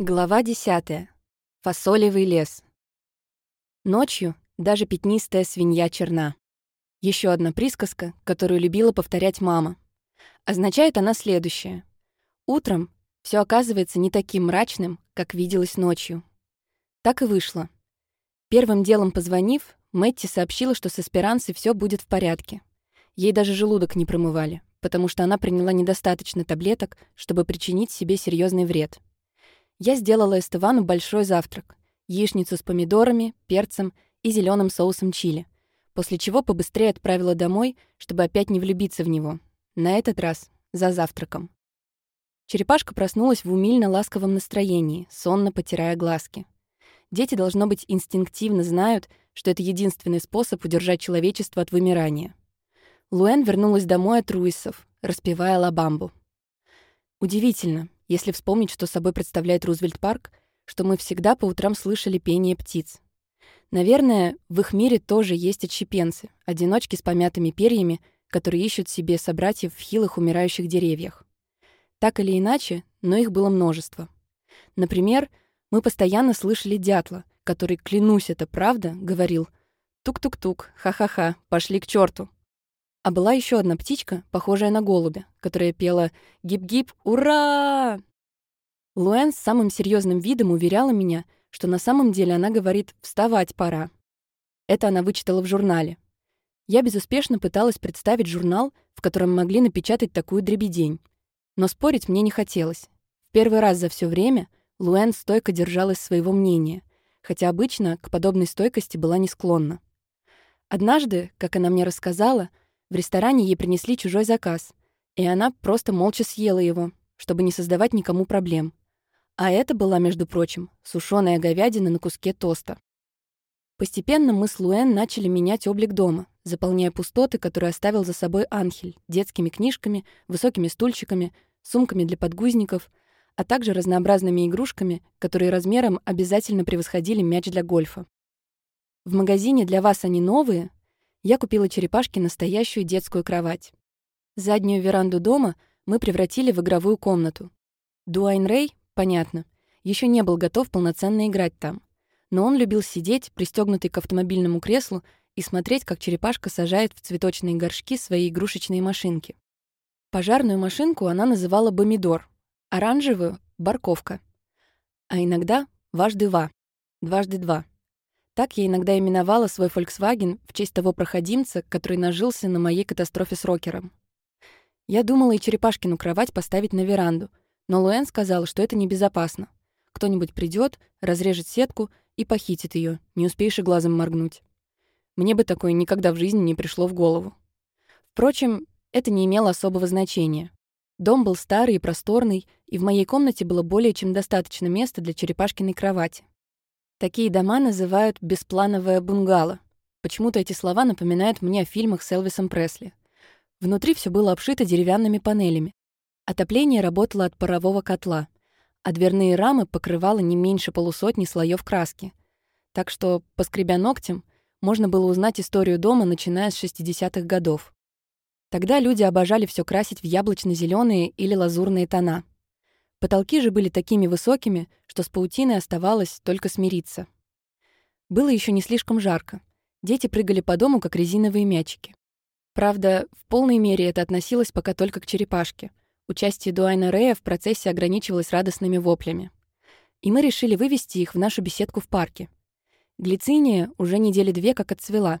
Глава 10. Фасолевый лес. Ночью даже пятнистая свинья черна. Еще одна присказка, которую любила повторять мама. Означает она следующее. Утром все оказывается не таким мрачным, как виделось ночью. Так и вышло. Первым делом позвонив, Мэтти сообщила, что с эсперансой все будет в порядке. Ей даже желудок не промывали, потому что она приняла недостаточно таблеток, чтобы причинить себе серьезный вред. Я сделала Эстывану большой завтрак. Яичницу с помидорами, перцем и зеленым соусом чили. После чего побыстрее отправила домой, чтобы опять не влюбиться в него. На этот раз за завтраком. Черепашка проснулась в умильно-ласковом настроении, сонно потирая глазки. Дети, должно быть, инстинктивно знают, что это единственный способ удержать человечество от вымирания. Луэн вернулась домой от Руисов, распевая лабамбу. Удивительно, если вспомнить, что собой представляет Рузвельт Парк, что мы всегда по утрам слышали пение птиц. Наверное, в их мире тоже есть отщепенцы, одиночки с помятыми перьями, которые ищут себе собратьев в хилых умирающих деревьях. Так или иначе, но их было множество. Например, мы постоянно слышали дятла, который, клянусь, это правда, говорил «Тук-тук-тук, ха-ха-ха, пошли к черту. А была еще одна птичка, похожая на голубя, которая пела «Гип-гип, ура!». Луэн с самым серьезным видом уверяла меня, что на самом деле она говорит «вставать пора». Это она вычитала в журнале. Я безуспешно пыталась представить журнал, в котором могли напечатать такую дребедень. Но спорить мне не хотелось. В первый раз за все время Луэн стойко держалась своего мнения, хотя обычно к подобной стойкости была не склонна. Однажды, как она мне рассказала, в ресторане ей принесли чужой заказ, и она просто молча съела его, чтобы не создавать никому проблем. А это была, между прочим, сушеная говядина на куске тоста. Постепенно мы с Луэн начали менять облик дома, заполняя пустоты, которые оставил за собой Анхель, детскими книжками, высокими стульчиками, сумками для подгузников, а также разнообразными игрушками, которые размером обязательно превосходили мяч для гольфа. В магазине «Для вас они новые» я купила черепашке настоящую детскую кровать. Заднюю веранду дома мы превратили в игровую комнату. Дуайн Рэй, понятно, еще не был готов полноценно играть там. Но он любил сидеть, пристегнутый к автомобильному креслу, и смотреть, как черепашка сажает в цветочные горшки свои игрушечные машинки. Пожарную машинку она называла «бомидор», оранжевую — «барковка», а иногда «важды ва», «дважды два». Так я иногда именовала свой Volkswagen в честь того проходимца, который нажился на моей катастрофе с рокером. Я думала и черепашкину кровать поставить на веранду, но Луэн сказал, что это небезопасно. Кто-нибудь придет, разрежет сетку и похитит ее, не успеешь и глазом моргнуть. Мне бы такое никогда в жизни не пришло в голову. Впрочем, это не имело особого значения. Дом был старый и просторный, и в моей комнате было более чем достаточно места для черепашкиной кровати. Такие дома называют «бесплановое бунгало». Почему-то эти слова напоминают мне о фильмах с Элвисом Пресли. Внутри все было обшито деревянными панелями. Отопление работало от парового котла, а дверные рамы покрывало не меньше полусотни слоев краски. Так что, поскребя ногтем, можно было узнать историю дома, начиная с 60-х годов. Тогда люди обожали все красить в яблочно зеленые или лазурные тона. Потолки же были такими высокими, что с паутиной оставалось только смириться. Было еще не слишком жарко. Дети прыгали по дому, как резиновые мячики. Правда, в полной мере это относилось пока только к черепашке. Участие Дуайна Рея в процессе ограничивалось радостными воплями. И мы решили вывести их в нашу беседку в парке. Глициния уже недели две как отцвела,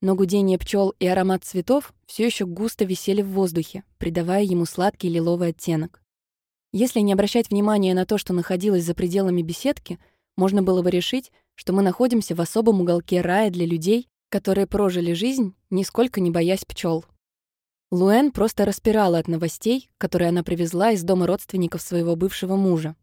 но гудение пчел и аромат цветов все еще густо висели в воздухе, придавая ему сладкий лиловый оттенок. Если не обращать внимания на то, что находилось за пределами беседки, можно было бы решить, что мы находимся в особом уголке рая для людей, которые прожили жизнь, нисколько не боясь пчел. Луэн просто распирала от новостей, которые она привезла из дома родственников своего бывшего мужа.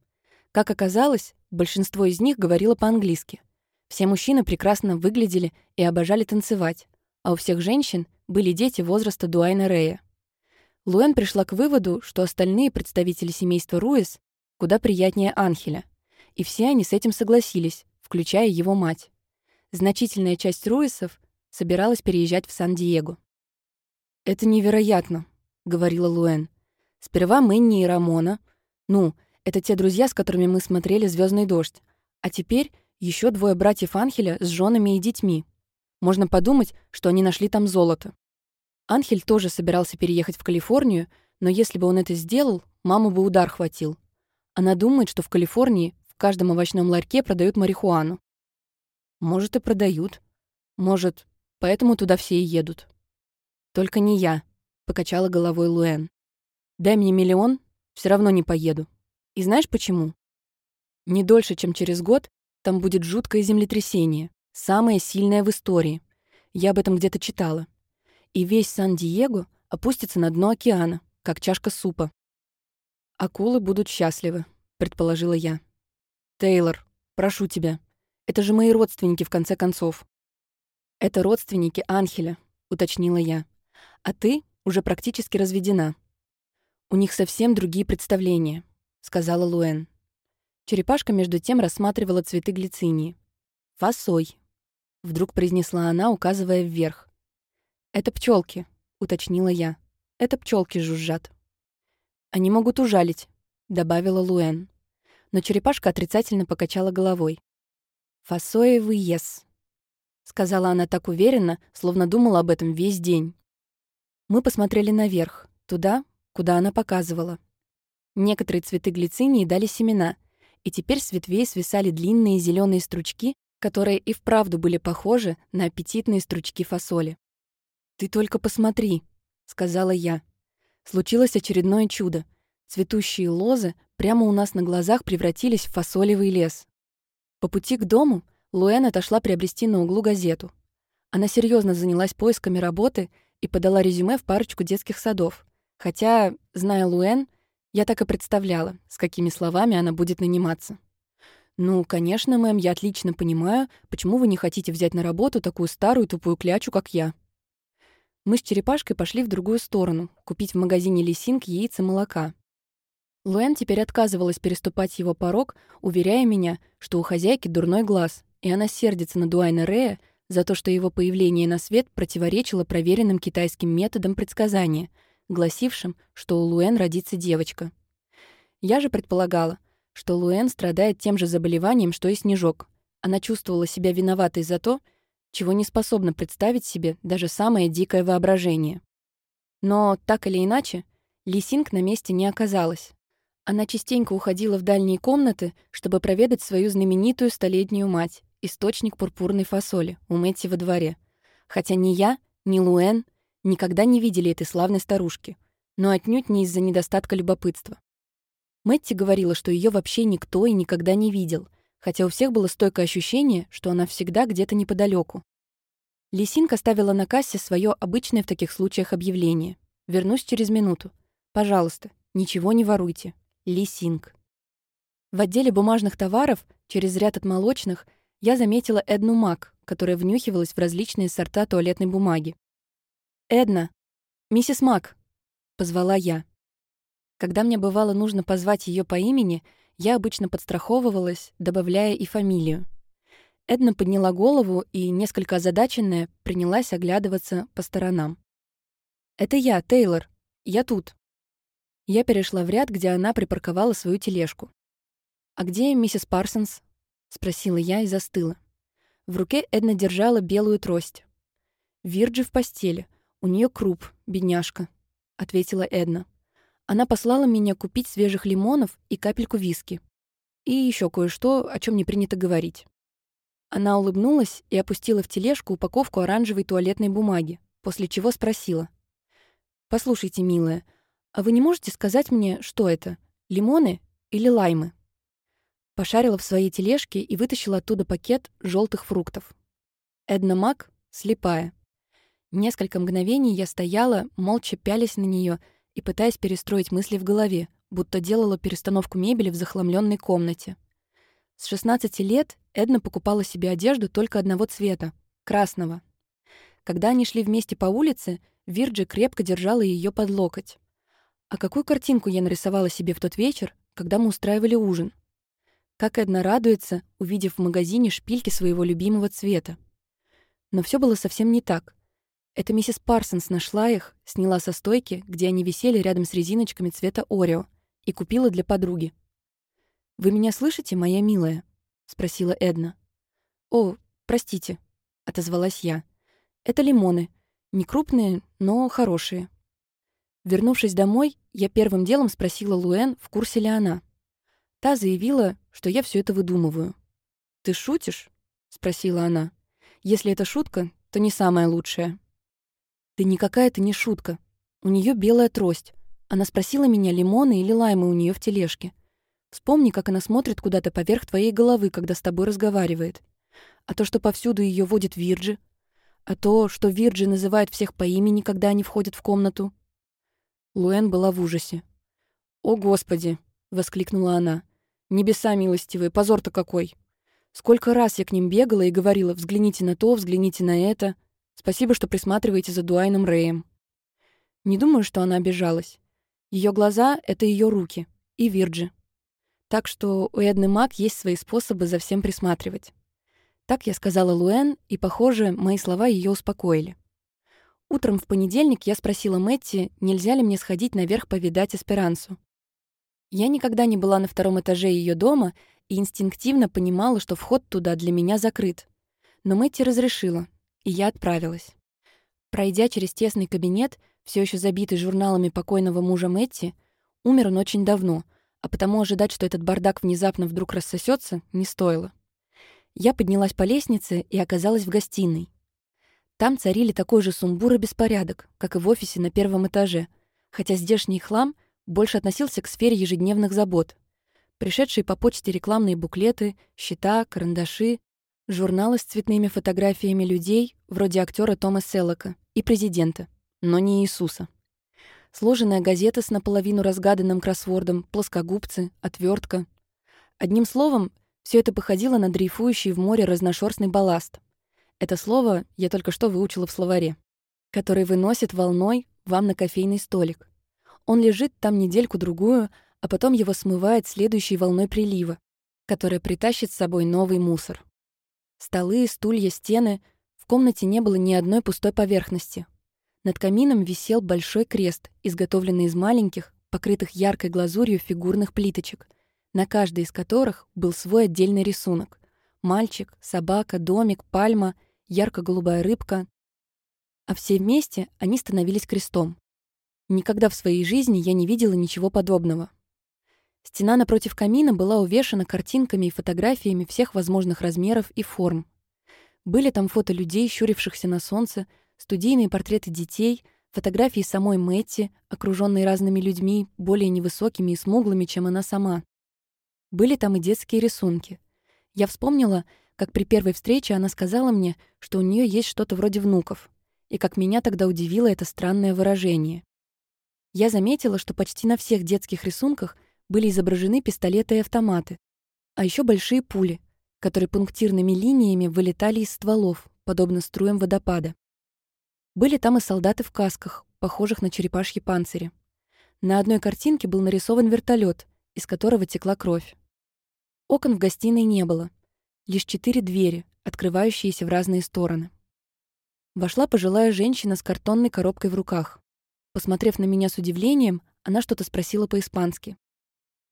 Как оказалось, большинство из них говорило по-английски. Все мужчины прекрасно выглядели и обожали танцевать, а у всех женщин были дети возраста Дуайна Рея. Луэн пришла к выводу, что остальные представители семейства Руэс куда приятнее Анхеля, и все они с этим согласились, включая его мать. Значительная часть Руэсов собиралась переезжать в Сан-Диего. «Это невероятно», — говорила Луэн. «Сперва Мэнни и Рамона. Ну, Это те друзья, с которыми мы смотрели Звездный дождь. А теперь еще двое братьев Анхеля с женами и детьми. Можно подумать, что они нашли там золото. Анхель тоже собирался переехать в Калифорнию, но если бы он это сделал, маму бы удар хватил. Она думает, что в Калифорнии в каждом овощном ларьке продают марихуану. Может, и продают. Может, поэтому туда все и едут. Только не я, покачала головой Луэн. Дай мне миллион, все равно не поеду. И знаешь почему? Не дольше, чем через год, там будет жуткое землетрясение, самое сильное в истории. Я об этом где-то читала. И весь Сан-Диего опустится на дно океана, как чашка супа. «Акулы будут счастливы», — предположила я. «Тейлор, прошу тебя. Это же мои родственники, в конце концов». «Это родственники Анхеля», — уточнила я. «А ты уже практически разведена». «У них совсем другие представления», — сказала Луэн. Черепашка между тем рассматривала цветы глицинии. «Фасой», — вдруг произнесла она, указывая вверх. «Это пчелки, уточнила я. «Это пчелки жужжат». «Они могут ужалить», — добавила Луэн. Но черепашка отрицательно покачала головой. «Фасоевый ес», — сказала она так уверенно, словно думала об этом весь день. Мы посмотрели наверх, туда, куда она показывала. Некоторые цветы глицинии дали семена, и теперь с ветвей свисали длинные зеленые стручки, которые и вправду были похожи на аппетитные стручки фасоли. «Ты только посмотри», — сказала я. Случилось очередное чудо. Цветущие лозы прямо у нас на глазах превратились в фасолевый лес. По пути к дому Луэн отошла приобрести на углу газету. Она серьезно занялась поисками работы и подала резюме в парочку детских садов. Хотя, зная Луэн, я так и представляла, с какими словами она будет наниматься. «Ну, конечно, мэм, я отлично понимаю, почему вы не хотите взять на работу такую старую тупую клячу, как я». Мы с черепашкой пошли в другую сторону, купить в магазине Лисинг яиц и молока. Луэн теперь отказывалась переступать его порог, уверяя меня, что у хозяйки дурной глаз, и она сердится на Дуайна Рея за то, что его появление на свет противоречило проверенным китайским методам предсказания — гласившим, что у Луэн родится девочка. Я же предполагала, что Луэн страдает тем же заболеванием, что и Снежок. Она чувствовала себя виноватой за то, чего не способна представить себе даже самое дикое воображение. Но, так или иначе, Лисинг на месте не оказалась. Она частенько уходила в дальние комнаты, чтобы проведать свою знаменитую столетнюю мать, источник пурпурной фасоли, у Мэтти во дворе. Хотя ни я, ни Луэн никогда не видели этой славной старушки, но отнюдь не из-за недостатка любопытства. Мэтти говорила, что ее вообще никто и никогда не видел, хотя у всех было стойкое ощущение, что она всегда где-то неподалеку. Лисинка ставила на кассе свое обычное в таких случаях объявление. «Вернусь через минуту. Пожалуйста, ничего не воруйте. Лисинг». В отделе бумажных товаров, через ряд от молочных, я заметила Эдну Мак, которая внюхивалась в различные сорта туалетной бумаги. «Эдна! Миссис Мак!» — позвала я. Когда мне бывало нужно позвать ее по имени, я обычно подстраховывалась, добавляя и фамилию. Эдна подняла голову и, несколько озадаченная, принялась оглядываться по сторонам. «Это я, Тейлор. Я тут». Я перешла в ряд, где она припарковала свою тележку. «А где миссис Парсонс?» — спросила я и застыла. В руке Эдна держала белую трость. Вирджи в постели — «У нее круп, бедняжка», — ответила Эдна. «Она послала меня купить свежих лимонов и капельку виски. И еще кое-что, о чем не принято говорить». Она улыбнулась и опустила в тележку упаковку оранжевой туалетной бумаги, после чего спросила. «Послушайте, милая, а вы не можете сказать мне, что это, лимоны или лаймы?» Пошарила в своей тележке и вытащила оттуда пакет желтых фруктов. Эдна Мак, слепая, Несколько мгновений я стояла, молча пялись на нее и пытаясь перестроить мысли в голове, будто делала перестановку мебели в захламленной комнате. С 16 лет Эдна покупала себе одежду только одного цвета — красного. Когда они шли вместе по улице, Вирджи крепко держала ее под локоть. А какую картинку я нарисовала себе в тот вечер, когда мы устраивали ужин? Как Эдна радуется, увидев в магазине шпильки своего любимого цвета. Но все было совсем не так — это миссис Парсонс нашла их, сняла со стойки, где они висели рядом с резиночками цвета Орео, и купила для подруги. «Вы меня слышите, моя милая?» — спросила Эдна. «О, простите», — отозвалась я. «Это лимоны. Не крупные, но хорошие». Вернувшись домой, я первым делом спросила Луэн, в курсе ли она. Та заявила, что я все это выдумываю. «Ты шутишь?» — спросила она. «Если это шутка, то не самая лучшая». «Да никакая это не шутка. У нее белая трость. Она спросила меня, лимоны или лаймы у нее в тележке. Вспомни, как она смотрит куда-то поверх твоей головы, когда с тобой разговаривает. А то, что повсюду ее водит Вирджи. А то, что Вирджи называет всех по имени, когда они входят в комнату. Луэн была в ужасе. «О, Господи!» — воскликнула она. «Небеса милостивые, позор-то какой! Сколько раз я к ним бегала и говорила, взгляните на то, взгляните на это. Спасибо, что присматриваете за Дуайном Рэем». Не думаю, что она обижалась. Ее глаза — это ее руки. И Вирджи. Так что у Эдны Мак есть свои способы за всем присматривать. Так я сказала Луэн, и, похоже, мои слова ее успокоили. Утром в понедельник я спросила Мэтти, нельзя ли мне сходить наверх повидать Эсперансу. Я никогда не была на втором этаже ее дома и инстинктивно понимала, что вход туда для меня закрыт. Но Мэтти разрешила, и я отправилась. Пройдя через тесный кабинет, все еще забитый журналами покойного мужа Мэтти, умер он очень давно, а потому ожидать, что этот бардак внезапно вдруг рассосется, не стоило. Я поднялась по лестнице и оказалась в гостиной. Там царили такой же сумбур и беспорядок, как и в офисе на первом этаже, хотя здешний хлам больше относился к сфере ежедневных забот. Пришедшие по почте рекламные буклеты, счета, карандаши, журналы с цветными фотографиями людей, вроде актера Тома Селлока, и президента — но не Иисуса. Сложенная газета с наполовину разгаданным кроссвордом, плоскогубцы, отвертка. Одним словом, все это походило на дрейфующий в море разношерстный балласт. Это слово я только что выучила в словаре, который выносит волной вам на кофейный столик. Он лежит там недельку-другую, а потом его смывает следующей волной прилива, которая притащит с собой новый мусор. Столы, стулья, стены. В комнате не было ни одной пустой поверхности. Над камином висел большой крест, изготовленный из маленьких, покрытых яркой глазурью фигурных плиточек, на каждой из которых был свой отдельный рисунок. Мальчик, собака, домик, пальма, ярко-голубая рыбка. А все вместе они становились крестом. Никогда в своей жизни я не видела ничего подобного. Стена напротив камина была увешана картинками и фотографиями всех возможных размеров и форм. Были там фото людей, щурившихся на солнце, студийные портреты детей, фотографии самой Мэтти, окруженной разными людьми, более невысокими и смуглыми, чем она сама. Были там и детские рисунки. Я вспомнила, как при первой встрече она сказала мне, что у нее есть что-то вроде внуков, и как меня тогда удивило это странное выражение. Я заметила, что почти на всех детских рисунках были изображены пистолеты и автоматы, а еще большие пули, которые пунктирными линиями вылетали из стволов, подобно струям водопада. Были там и солдаты в касках, похожих на черепашьи панцири. На одной картинке был нарисован вертолет, из которого текла кровь. Окон в гостиной не было. Лишь четыре двери, открывающиеся в разные стороны. Вошла пожилая женщина с картонной коробкой в руках. Посмотрев на меня с удивлением, она что-то спросила по-испански.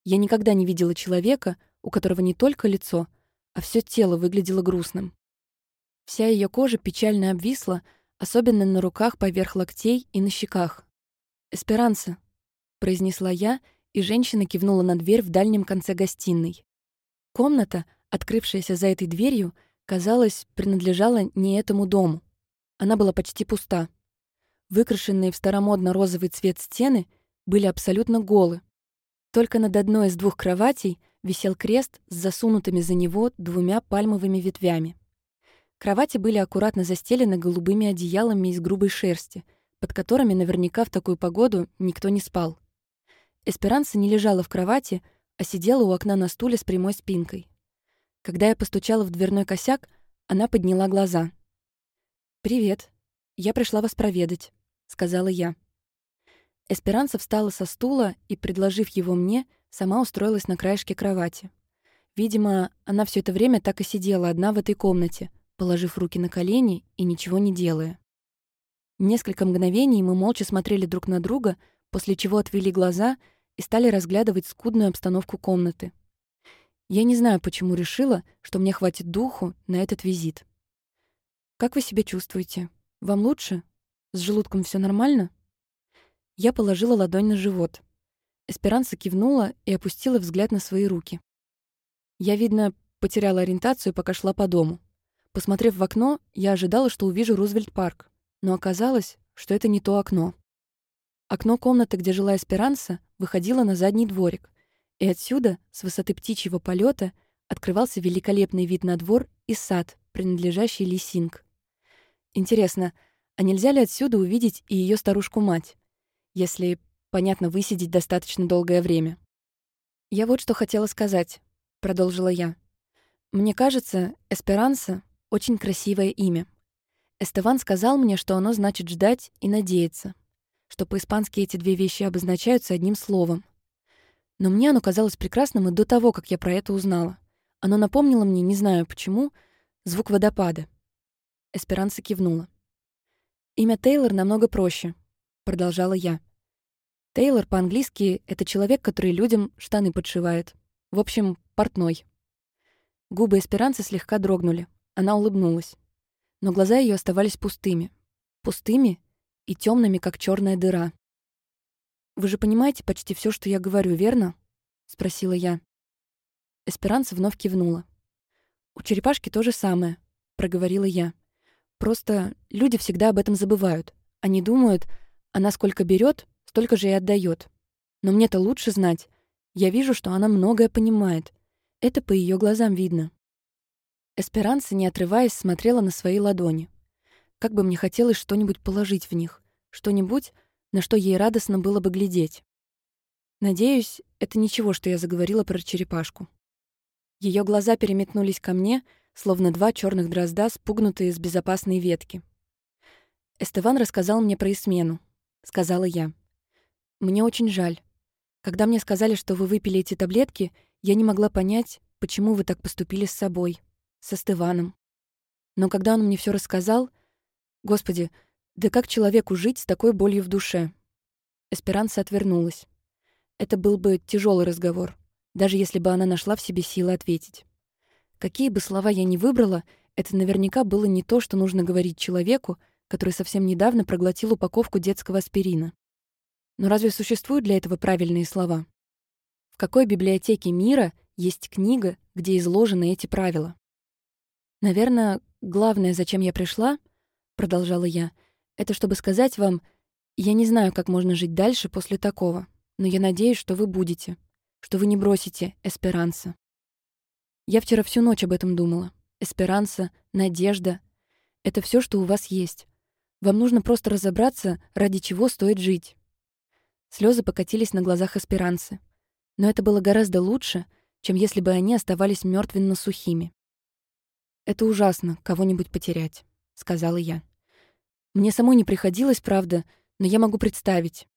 Я никогда не видела человека, у которого не только лицо, а все тело выглядело грустным. Вся ее кожа печально обвисла, особенно на руках поверх локтей и на щеках. «Эсперанса», — произнесла я, и женщина кивнула на дверь в дальнем конце гостиной. Комната, открывшаяся за этой дверью, казалось, принадлежала не этому дому. Она была почти пуста. Выкрашенные в старомодно-розовый цвет стены были абсолютно голы. Только над одной из двух кроватей висел крест с засунутыми за него двумя пальмовыми ветвями. Кровати были аккуратно застелены голубыми одеялами из грубой шерсти, под которыми наверняка в такую погоду никто не спал. Эсперанса не лежала в кровати, а сидела у окна на стуле с прямой спинкой. Когда я постучала в дверной косяк, она подняла глаза. «Привет. Я пришла вас проведать», — сказала я. Эсперанса встала со стула и, предложив его мне, сама устроилась на краешке кровати. Видимо, она все это время так и сидела одна в этой комнате — положив руки на колени и ничего не делая. Несколько мгновений мы молча смотрели друг на друга, после чего отвели глаза и стали разглядывать скудную обстановку комнаты. Я не знаю, почему решила, что мне хватит духу на этот визит. «Как вы себя чувствуете? Вам лучше? С желудком все нормально?» Я положила ладонь на живот. Эсперанса кивнула и опустила взгляд на свои руки. Я, видно, потеряла ориентацию, пока шла по дому. Посмотрев в окно, я ожидала, что увижу Рузвельт-парк, но оказалось, что это не то окно. Окно комнаты, где жила Эсперанса, выходило на задний дворик, и отсюда, с высоты птичьего полета, открывался великолепный вид на двор и сад, принадлежащий Лисинг. Интересно, а нельзя ли отсюда увидеть и ее старушку-мать, если, понятно, высидеть достаточно долгое время? «Я вот что хотела сказать», — продолжила я. «Мне кажется, Эсперанса — очень красивое имя. Эстеван сказал мне, что оно значит «ждать» и «надеяться», что по-испански эти две вещи обозначаются одним словом. Но мне оно казалось прекрасным и до того, как я про это узнала. Оно напомнило мне, не знаю почему, звук водопада. Эсперанса кивнула. «Имя Тейлор намного проще», — продолжала я. Тейлор по-английски — это человек, который людям штаны подшивает. В общем, портной. Губы Эсперанцы слегка дрогнули. Она улыбнулась. Но глаза ее оставались пустыми. Пустыми и темными, как черная дыра. «Вы же понимаете почти все, что я говорю, верно?» — спросила я. Эсперанца вновь кивнула. «У черепашки то же самое», — проговорила я. «Просто люди всегда об этом забывают. Они думают, она сколько берет, столько же и отдает. Но мне-то лучше знать. Я вижу, что она многое понимает. Это по ее глазам видно». Эсперанца, не отрываясь, смотрела на свои ладони. Как бы мне хотелось что-нибудь положить в них. Что-нибудь, на что ей радостно было бы глядеть. Надеюсь, это ничего, что я заговорила про черепашку. Ее глаза переметнулись ко мне, словно два черных дрозда, спугнутые с безопасной ветки. «Эстеван рассказал мне про измену», — сказала я. «Мне очень жаль. Когда мне сказали, что вы выпили эти таблетки, я не могла понять, почему вы так поступили с собой, с Эстеваном. Но когда он мне все рассказал... Господи, да как человеку жить с такой болью в душе? Эсперанца отвернулась. Это был бы тяжелый разговор, даже если бы она нашла в себе силы ответить. Какие бы слова я ни выбрала, это наверняка было не то, что нужно говорить человеку, который совсем недавно проглотил упаковку детского аспирина. Но разве существуют для этого правильные слова? В какой библиотеке мира есть книга, где изложены эти правила? Наверное, главное, зачем я пришла, продолжала я, — это чтобы сказать вам, я не знаю, как можно жить дальше после такого, но я надеюсь, что вы будете, что вы не бросите Эсперанса. Я вчера всю ночь об этом думала. Эсперанса, надежда — это все, что у вас есть. Вам нужно просто разобраться, ради чего стоит жить. Слезы покатились на глазах Эсперанцы. Но это было гораздо лучше, чем если бы они оставались мертвенно-сухими. «Это ужасно, кого-нибудь потерять», — сказала я. Мне самой не приходилось, правда, но я могу представить.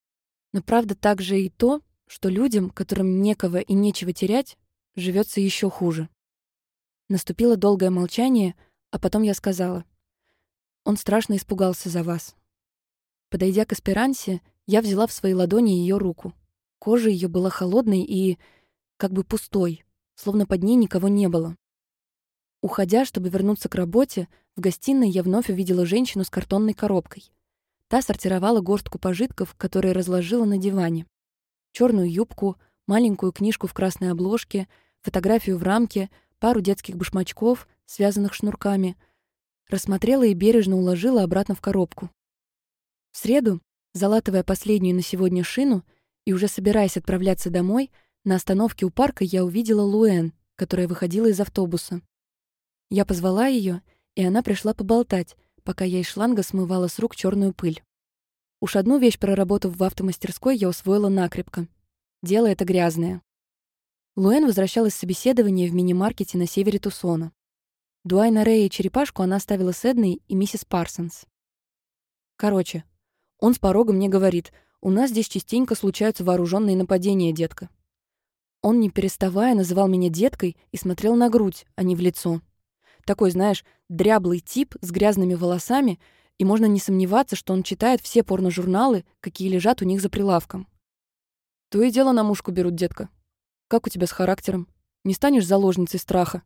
Но правда также и то, что людям, которым некого и нечего терять, живется еще хуже. Наступило долгое молчание, а потом я сказала. Он страшно испугался за вас. Подойдя к Эсперансе, я взяла в свои ладони ее руку. Кожа ее была холодной и как бы пустой, словно под ней никого не было. Уходя, чтобы вернуться к работе, в гостиной я вновь увидела женщину с картонной коробкой. Та сортировала горстку пожитков, которые разложила на диване. черную юбку, маленькую книжку в красной обложке, фотографию в рамке, пару детских башмачков, связанных шнурками. Рассмотрела и бережно уложила обратно в коробку. В среду, залатывая последнюю на сегодня шину и уже собираясь отправляться домой, на остановке у парка я увидела Луэн, которая выходила из автобуса. Я позвала ее, и она пришла поболтать, пока я из шланга смывала с рук черную пыль. Уж одну вещь, проработав в автомастерской, я усвоила накрепко. Дело это грязное. Луэн возвращалась с собеседования в мини-маркете на севере Тусона. Дуайна Рэя и черепашку она оставила с Эдной и миссис Парсонс. Короче, он с порога мне говорит, у нас здесь частенько случаются вооруженные нападения, детка. Он, не переставая, называл меня деткой и смотрел на грудь, а не в лицо. Такой, знаешь, дряблый тип с грязными волосами, и можно не сомневаться, что он читает все порножурналы, какие лежат у них за прилавком. То и дело на мушку берут, детка. Как у тебя с характером? Не станешь заложницей страха?»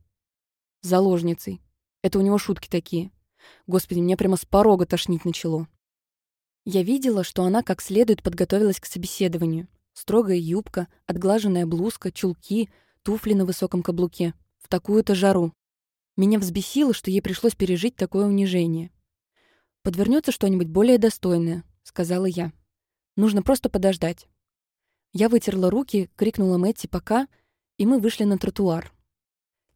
«Заложницей. Это у него шутки такие. Господи, меня прямо с порога тошнить начало». Я видела, что она как следует подготовилась к собеседованию. Строгая юбка, отглаженная блузка, чулки, туфли на высоком каблуке. В такую-то жару. Меня взбесило, что ей пришлось пережить такое унижение. Подвернется что-нибудь более достойное», — сказала я. «Нужно просто подождать». Я вытерла руки, крикнула Мэтти «пока», и мы вышли на тротуар.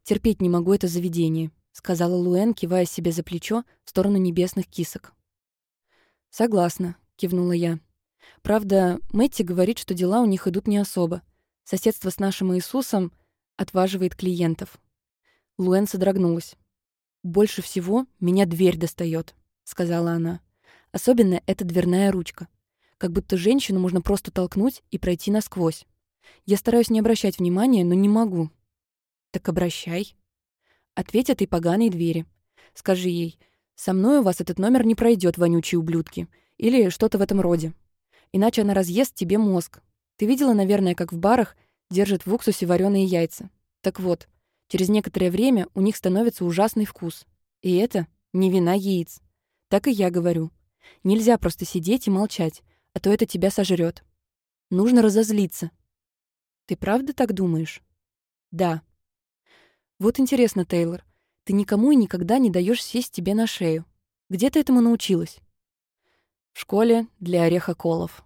«Терпеть не могу это заведение», — сказала Луэн, кивая себе за плечо в сторону небесных кисок. «Согласна», — кивнула я. «Правда, Мэтти говорит, что дела у них идут не особо. Соседство с нашим Иисусом отваживает клиентов». Луэн содрогнулась. «Больше всего меня дверь достает сказала она. «Особенно эта дверная ручка. Как будто женщину можно просто толкнуть и пройти насквозь. Я стараюсь не обращать внимания, но не могу». «Так обращай». Ответь этой поганой двери. Скажи ей, «Со мной у вас этот номер не пройдет, вонючие ублюдки». Или что-то в этом роде. Иначе она разъест тебе мозг. Ты видела, наверное, как в барах держат в уксусе вареные яйца. Так вот, через некоторое время у них становится ужасный вкус. И это не вина яиц. Так и я говорю. Нельзя просто сидеть и молчать, а то это тебя сожрет. Нужно разозлиться. Ты правда так думаешь? Да. Вот интересно, Тейлор, ты никому и никогда не даешь сесть тебе на шею. Где ты этому научилась? В школе для орехоколов.